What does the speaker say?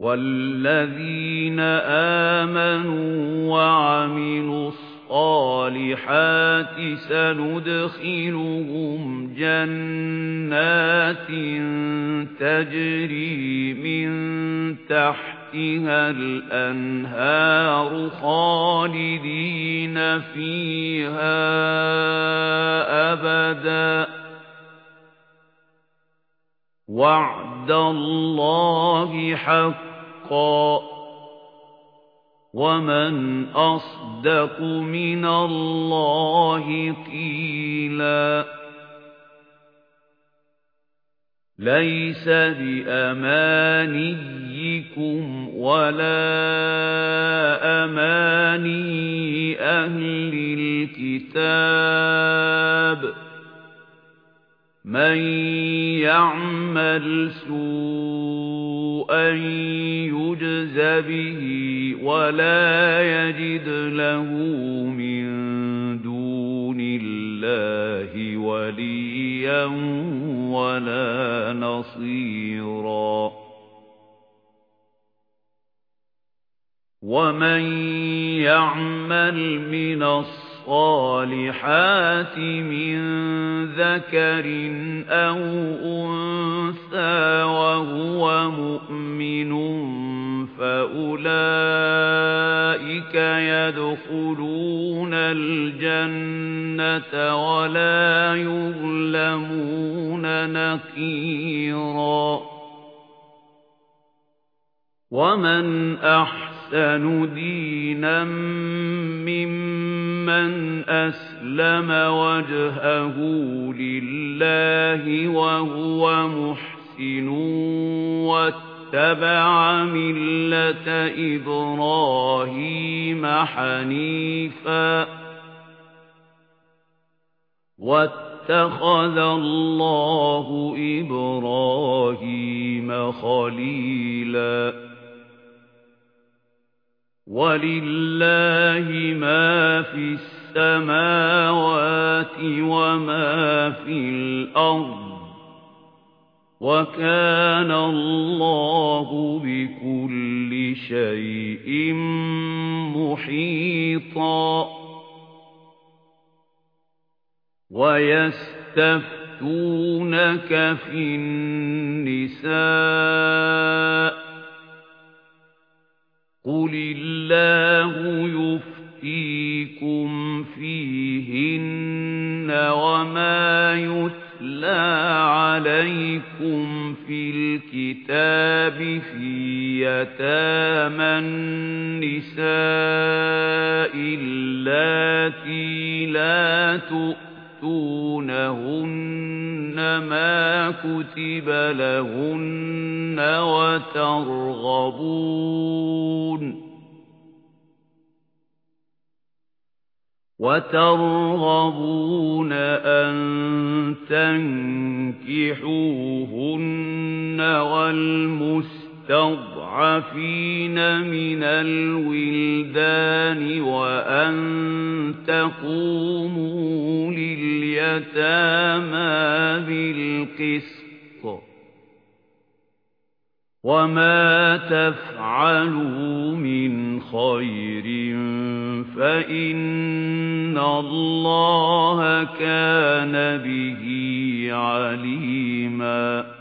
وَالَّذِينَ آمَنُوا وَعَمِلُوا الصَّالِحَاتِ سَنُدْخِلُهُمْ جَنَّاتٍ تَجْرِي مِن تَحْتِهَا الْأَنْهَارُ خَالِدِينَ فِيهَا أَبَدًا وَعْدَ اللَّهِ حَقًّا وَمَنْ أَصْدَقُ مِنَ اللَّهِ قِيلًا لَيْسَ بِأَمَانِيِّكُمْ وَلَا أَمَانِيِّ أَهْلِ الْكِتَابِ مَن يَعْمَلْ سُوءًا يُجْزَ بِهِ وَلَا يَجِدْ لَهُ مِن دُونِ اللَّهِ وَلِيًّا وَلَا نَصِيرًا. وَمَن يَعْمَلْ مِنَ الصَّالِحَاتِ مِن ذَكَرٍ أَوْ أُنثَىٰ وَهُوَ مُؤْمِنٌ فَأُولَئِكَ يَدْخُلُونَ الْجَنَّةَ وَلَا يُظْلَمُونَ نَقِيرًا وَمَنْ أَحْسَنُ دِينًا مِّمَّنْ أَسْلَمَ وَجْهَهُ لِلَّهِ وَهُوَ مُحْسِنٌ وَاتَّبَعَ مِلَّةَ إِبْرَاهِيمَ حَنِيفًا. وَاتَّخَذَ اللَّهُ إِبْرَاهِيمَ خَلِيلًا. وَلِلَّهِ مَا فِي السَّمَاوَاتِ وَمَا فِي الْأَرْضِ. وَكَانَ اللَّهُ بِكُلِّ شَيْءٍ مُحِيطًا. وَيَسْتَفْتُونَكَ فِي النِّسَاءِ. قُلِ اللَّهُ يُفْتِيكُمْ فِيهِنَّ وَمَا يُتْلَى عَلَيْكُمْ فِي الْكِتَابِ فِي يَتَامَى النِّسَاءِ اللَّاتِي لَا تُؤْتُونَهُنَّ مَا كُتِبَ لَهُنَّ وَتَرْغَبُونَ وَتَرْغَبُونَ أَن تَنكِحُوهُنَّ وَالْمُسْتَضْعَفِينَ مِنَ الْوِلْدَانِ وَأَن تَقُومُوا لِلْيَتَامَى بِالْقِسْطِ وَمَا تَفْعَلُوا مِنْ خَيْرٍ فَإِنَّ اللَّهَ كَانَ بِهِ عَلِيمًا